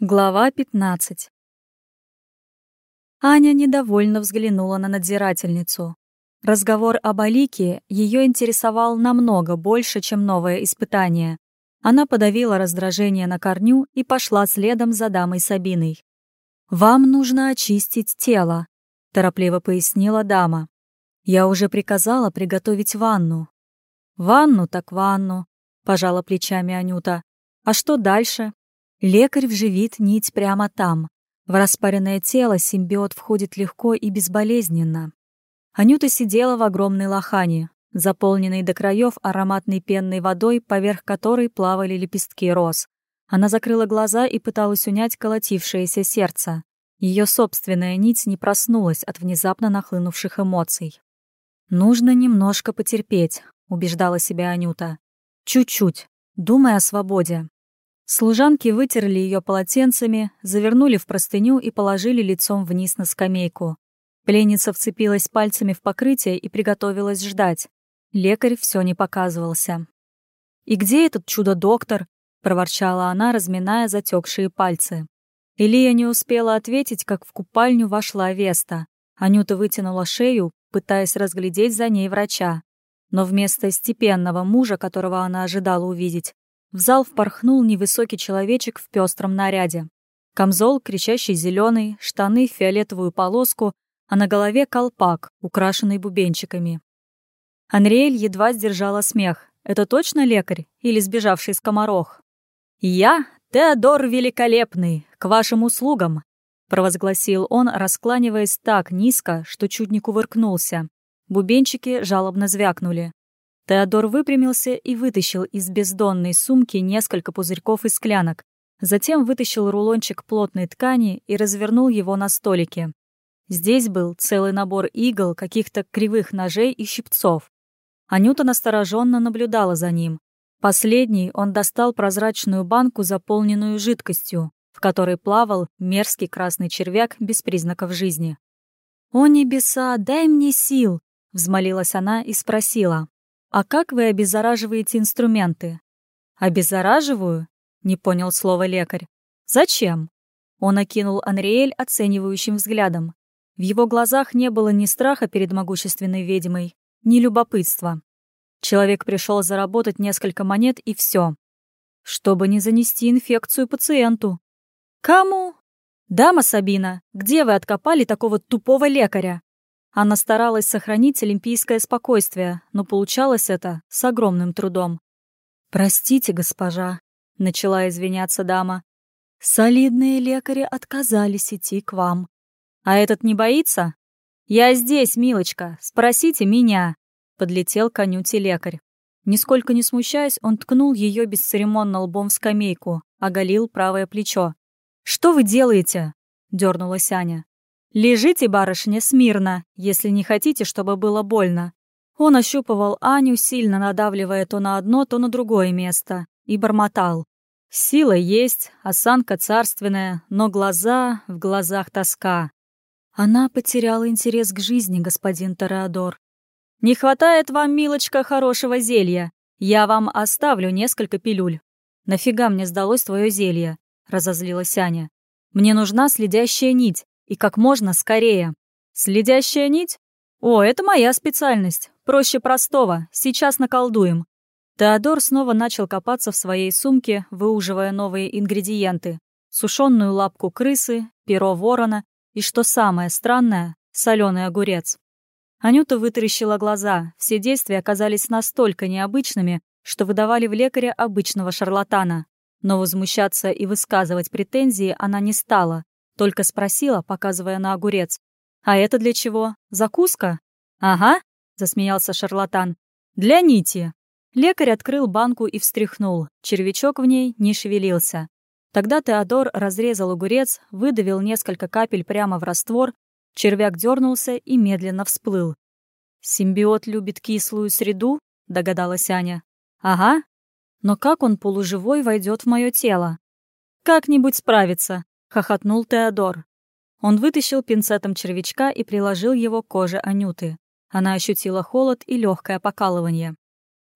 Глава 15 Аня недовольно взглянула на надзирательницу. Разговор об Алике ее интересовал намного больше, чем новое испытание. Она подавила раздражение на корню и пошла следом за дамой Сабиной. «Вам нужно очистить тело», — торопливо пояснила дама. «Я уже приказала приготовить ванну». «Ванну так ванну», — пожала плечами Анюта. «А что дальше?» Лекарь вживит нить прямо там. В распаренное тело симбиот входит легко и безболезненно. Анюта сидела в огромной лохане, заполненной до краев ароматной пенной водой, поверх которой плавали лепестки роз. Она закрыла глаза и пыталась унять колотившееся сердце. Ее собственная нить не проснулась от внезапно нахлынувших эмоций. «Нужно немножко потерпеть», — убеждала себя Анюта. «Чуть-чуть, думая о свободе, Служанки вытерли ее полотенцами, завернули в простыню и положили лицом вниз на скамейку. Пленница вцепилась пальцами в покрытие и приготовилась ждать. Лекарь все не показывался. «И где этот чудо-доктор?» — проворчала она, разминая затекшие пальцы. Илья не успела ответить, как в купальню вошла Веста. Анюта вытянула шею, пытаясь разглядеть за ней врача. Но вместо степенного мужа, которого она ожидала увидеть, в зал впорхнул невысокий человечек в пестром наряде. Камзол, кричащий зеленый, штаны в фиолетовую полоску, а на голове колпак, украшенный бубенчиками. Анриэль едва сдержала смех. Это точно лекарь или сбежавший скоморох? «Я, Теодор Великолепный, к вашим услугам!» провозгласил он, раскланиваясь так низко, что чуть не кувыркнулся. Бубенчики жалобно звякнули. Теодор выпрямился и вытащил из бездонной сумки несколько пузырьков и склянок. Затем вытащил рулончик плотной ткани и развернул его на столике. Здесь был целый набор игл, каких-то кривых ножей и щипцов. Анюта настороженно наблюдала за ним. Последний он достал прозрачную банку, заполненную жидкостью, в которой плавал мерзкий красный червяк без признаков жизни. «О небеса, дай мне сил!» — взмолилась она и спросила. «А как вы обеззараживаете инструменты?» «Обеззараживаю?» — не понял слова лекарь. «Зачем?» Он окинул Анриэль оценивающим взглядом. В его глазах не было ни страха перед могущественной ведьмой, ни любопытства. Человек пришел заработать несколько монет и все, чтобы не занести инфекцию пациенту. «Кому?» «Дама Сабина, где вы откопали такого тупого лекаря?» Она старалась сохранить олимпийское спокойствие, но получалось это с огромным трудом. «Простите, госпожа», — начала извиняться дама. «Солидные лекари отказались идти к вам». «А этот не боится?» «Я здесь, милочка, спросите меня», — подлетел к Анюте лекарь. Нисколько не смущаясь, он ткнул ее бесцеремонно лбом в скамейку, оголил правое плечо. «Что вы делаете?» — дернулась Аня. «Лежите, барышня, смирно, если не хотите, чтобы было больно». Он ощупывал Аню, сильно надавливая то на одно, то на другое место, и бормотал. Сила есть, осанка царственная, но глаза, в глазах тоска. Она потеряла интерес к жизни, господин Тореадор. «Не хватает вам, милочка, хорошего зелья. Я вам оставлю несколько пилюль». «Нафига мне сдалось твое зелье?» — разозлилась Аня. «Мне нужна следящая нить. И как можно скорее. Следящая нить? О, это моя специальность. Проще простого. Сейчас наколдуем. Теодор снова начал копаться в своей сумке, выуживая новые ингредиенты. Сушеную лапку крысы, перо ворона и, что самое странное, соленый огурец. Анюта вытаращила глаза. Все действия оказались настолько необычными, что выдавали в лекаря обычного шарлатана. Но возмущаться и высказывать претензии она не стала, только спросила, показывая на огурец. «А это для чего? Закуска?» «Ага», — засмеялся шарлатан. «Для нити». Лекарь открыл банку и встряхнул. Червячок в ней не шевелился. Тогда Теодор разрезал огурец, выдавил несколько капель прямо в раствор, червяк дернулся и медленно всплыл. «Симбиот любит кислую среду?» — догадалась Аня. «Ага. Но как он полуживой войдет в мое тело?» «Как-нибудь справится», — хохотнул Теодор. Он вытащил пинцетом червячка и приложил его к коже Анюты. Она ощутила холод и легкое покалывание.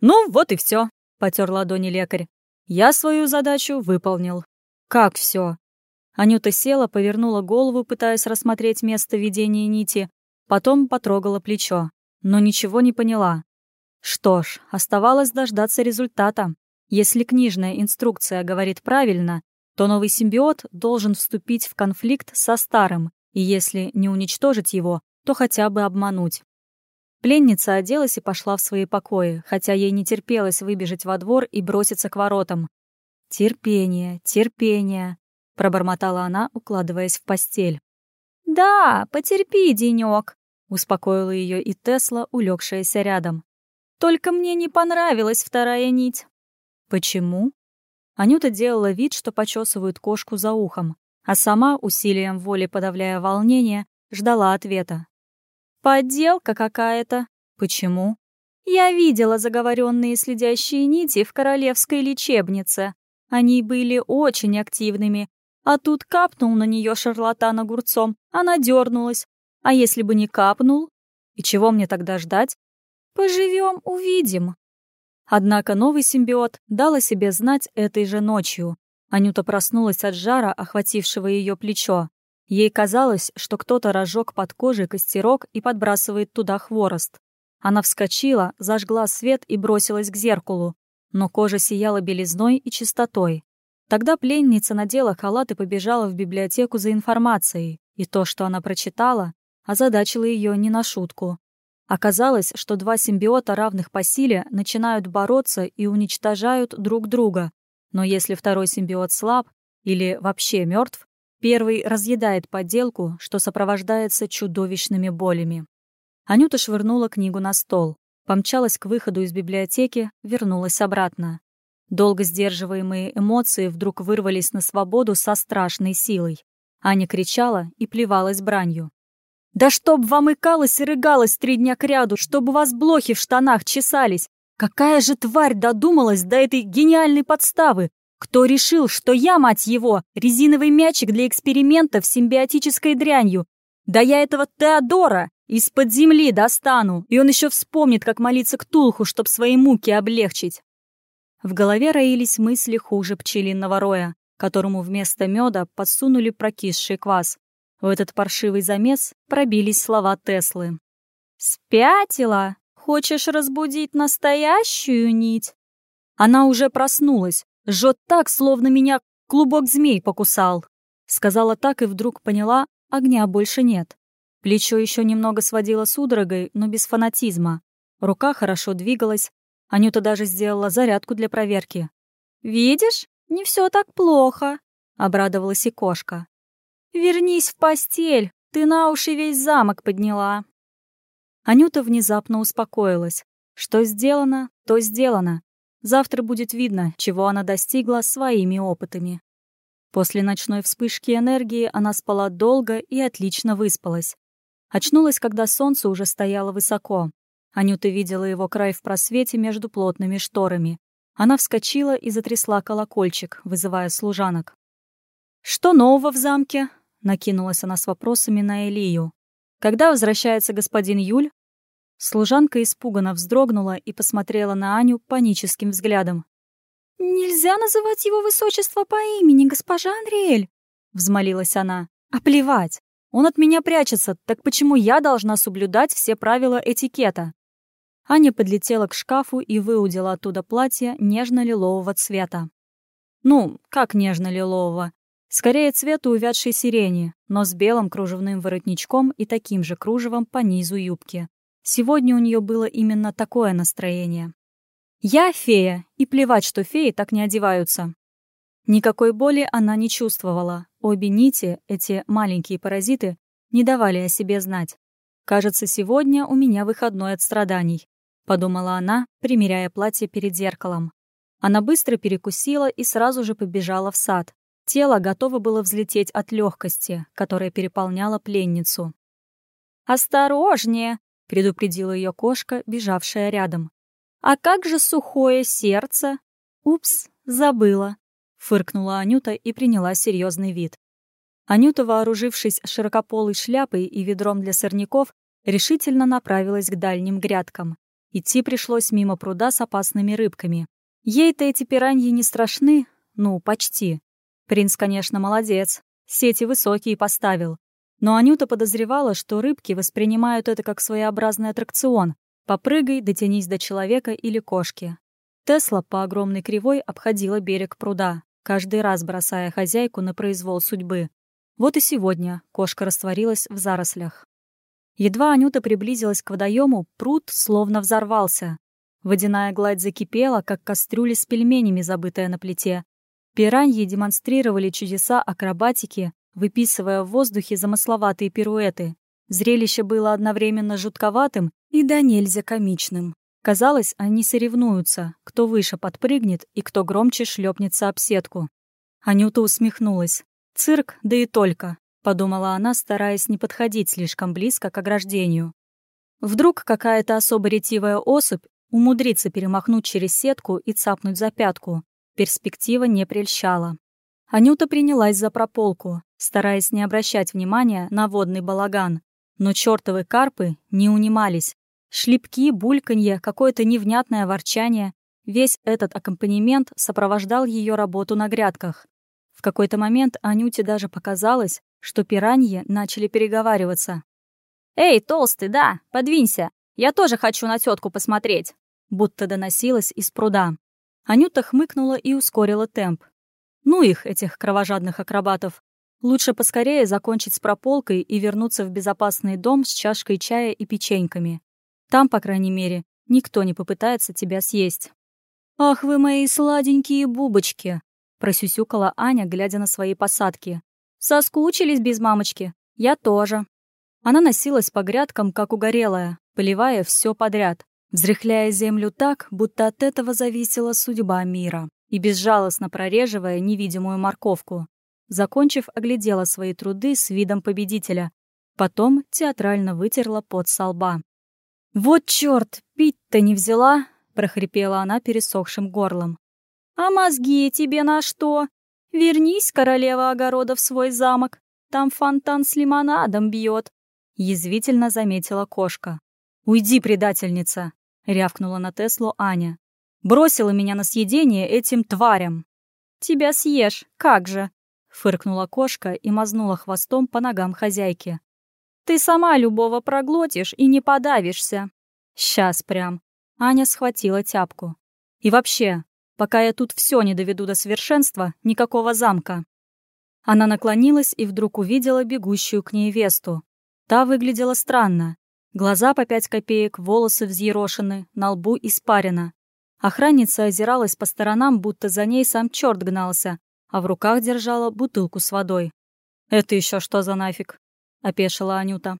«Ну, вот и все, потер ладони лекарь. «Я свою задачу выполнил». «Как все? Анюта села, повернула голову, пытаясь рассмотреть место ведения нити, потом потрогала плечо, но ничего не поняла. Что ж, оставалось дождаться результата. Если книжная инструкция говорит правильно, то новый симбиот должен вступить в конфликт со старым, и если не уничтожить его, то хотя бы обмануть. Пленница оделась и пошла в свои покои, хотя ей не терпелось выбежать во двор и броситься к воротам. «Терпение, терпение», — пробормотала она, укладываясь в постель. «Да, потерпи, денёк», — успокоила ее и Тесла, улегшаяся рядом. «Только мне не понравилась вторая нить». «Почему?» Анюта делала вид, что почесывает кошку за ухом, а сама, усилием воли подавляя волнение, ждала ответа. «Подделка какая-то». «Почему?» «Я видела заговоренные следящие нити в королевской лечебнице. Они были очень активными, а тут капнул на нее шарлатан огурцом, она дернулась. А если бы не капнул? И чего мне тогда ждать? Поживем, увидим. Однако новый симбиот дал о себе знать этой же ночью. Анюта проснулась от жара, охватившего ее плечо. Ей казалось, что кто-то разжег под кожей костерок и подбрасывает туда хворост. Она вскочила, зажгла свет и бросилась к зеркалу. Но кожа сияла белизной и чистотой. Тогда пленница надела халат и побежала в библиотеку за информацией, и то, что она прочитала, озадачило ее не на шутку. Оказалось, что два симбиота, равных по силе, начинают бороться и уничтожают друг друга. Но если второй симбиот слаб или вообще мертв, первый разъедает подделку, что сопровождается чудовищными болями. Анюта швырнула книгу на стол, помчалась к выходу из библиотеки, вернулась обратно. Долго сдерживаемые эмоции вдруг вырвались на свободу со страшной силой. Аня кричала и плевалась бранью. Да чтоб вам икалось и рыгалось три дня кряду, чтобы вас блохи в штанах чесались. Какая же тварь додумалась до этой гениальной подставы? Кто решил, что я, мать его, резиновый мячик для экспериментов с симбиотической дрянью? Да я этого Теодора из-под земли достану, и он еще вспомнит, как молиться к Тулху, чтоб свои муки облегчить. В голове роились мысли хуже пчелиного роя, которому вместо меда подсунули прокисший квас. В этот паршивый замес пробились слова Теслы. «Спятила? Хочешь разбудить настоящую нить?» Она уже проснулась, жжет так, словно меня клубок змей покусал. Сказала так и вдруг поняла, огня больше нет. Плечо еще немного сводило судорогой, но без фанатизма. Рука хорошо двигалась. Анюта даже сделала зарядку для проверки. «Видишь, не все так плохо», — обрадовалась и кошка. «Вернись в постель, ты на уши весь замок подняла». Анюта внезапно успокоилась. Что сделано, то сделано. Завтра будет видно, чего она достигла своими опытами. После ночной вспышки энергии она спала долго и отлично выспалась. Очнулась, когда солнце уже стояло высоко. Анюта видела его край в просвете между плотными шторами. Она вскочила и затрясла колокольчик, вызывая служанок. «Что нового в замке?» Накинулась она с вопросами на Элию. «Когда возвращается господин Юль?» Служанка испуганно вздрогнула и посмотрела на Аню паническим взглядом. «Нельзя называть его высочество по имени, госпожа Андриэль!» — взмолилась она. «А плевать! Он от меня прячется, так почему я должна соблюдать все правила этикета?» Аня подлетела к шкафу и выудила оттуда платье нежно-лилового цвета. Ну, как нежно-лилового? Скорее цвета увядшей сирени, но с белым кружевным воротничком и таким же кружевом по низу юбки. Сегодня у нее было именно такое настроение. «Я фея, и плевать, что феи так не одеваются». Никакой боли она не чувствовала. Обе нити, эти маленькие паразиты, не давали о себе знать. «Кажется, сегодня у меня выходной от страданий», — подумала она, примеряя платье перед зеркалом. Она быстро перекусила и сразу же побежала в сад, Тело готово было взлететь от легкости, которая переполняла пленницу. «Осторожнее!» — предупредила ее кошка, бежавшая рядом. «А как же сухое сердце?» «Упс, забыла!» — фыркнула Анюта и приняла серьезный вид. Анюта, вооружившись широкополой шляпой и ведром для сорняков, решительно направилась к дальним грядкам. Идти пришлось мимо пруда с опасными рыбками. Ей-то эти пираньи не страшны, ну, почти. Принц, конечно, молодец. Сети высокие поставил. Но Анюта подозревала, что рыбки воспринимают это как своеобразный аттракцион. Попрыгай, дотянись до человека или кошки. Тесла по огромной кривой обходила берег пруда, каждый раз бросая хозяйку на произвол судьбы. Вот и сегодня кошка растворилась в зарослях. Едва Анюта приблизилась к водоему, пруд словно взорвался. Водяная гладь закипела, как кастрюля с пельменями, забытая на плите. Пираньи демонстрировали чудеса акробатики, выписывая в воздухе замысловатые пируэты. Зрелище было одновременно жутковатым и да нельзя комичным. Казалось, они соревнуются, кто выше подпрыгнет и кто громче шлепнется об сетку. Анюта усмехнулась. «Цирк, да и только», — подумала она, стараясь не подходить слишком близко к ограждению. Вдруг какая-то особо ретивая особь умудрится перемахнуть через сетку и цапнуть за пятку. Перспектива не прельщала. Анюта принялась за прополку, стараясь не обращать внимания на водный балаган. Но чертовы карпы не унимались. Шлепки, бульканье, какое-то невнятное ворчание. Весь этот аккомпанемент сопровождал ее работу на грядках. В какой-то момент Анюте даже показалось, что пираньи начали переговариваться. «Эй, толстый, да, подвинься! Я тоже хочу на тетку посмотреть!» Будто доносилось из пруда. Анюта хмыкнула и ускорила темп. Ну их, этих кровожадных акробатов. Лучше поскорее закончить с прополкой и вернуться в безопасный дом с чашкой чая и печеньками. Там, по крайней мере, никто не попытается тебя съесть. «Ах вы мои сладенькие бубочки!» — просюсюкала Аня, глядя на свои посадки. «Соскучились без мамочки? Я тоже». Она носилась по грядкам, как угорелая, поливая все подряд взрыхляя землю так, будто от этого зависела судьба мира, и безжалостно прореживая невидимую морковку. Закончив, оглядела свои труды с видом победителя. Потом театрально вытерла пот со лба. «Вот чёрт, пить-то не взяла!» — прохрипела она пересохшим горлом. «А мозги тебе на что? Вернись, королева огорода, в свой замок. Там фонтан с лимонадом бьет», — язвительно заметила кошка. «Уйди, предательница!» Рявкнула на Теслу Аня. «Бросила меня на съедение этим тварям!» «Тебя съешь, как же!» — фыркнула кошка и мазнула хвостом по ногам хозяйки. «Ты сама любого проглотишь и не подавишься!» «Сейчас прям!» Аня схватила тяпку. «И вообще, пока я тут все не доведу до совершенства, никакого замка!» Она наклонилась и вдруг увидела бегущую к ней Весту. Та выглядела странно. Глаза по пять копеек, волосы взъерошены, на лбу испарено. Охранница озиралась по сторонам, будто за ней сам черт гнался, а в руках держала бутылку с водой. «Это еще что за нафиг?» — опешила Анюта.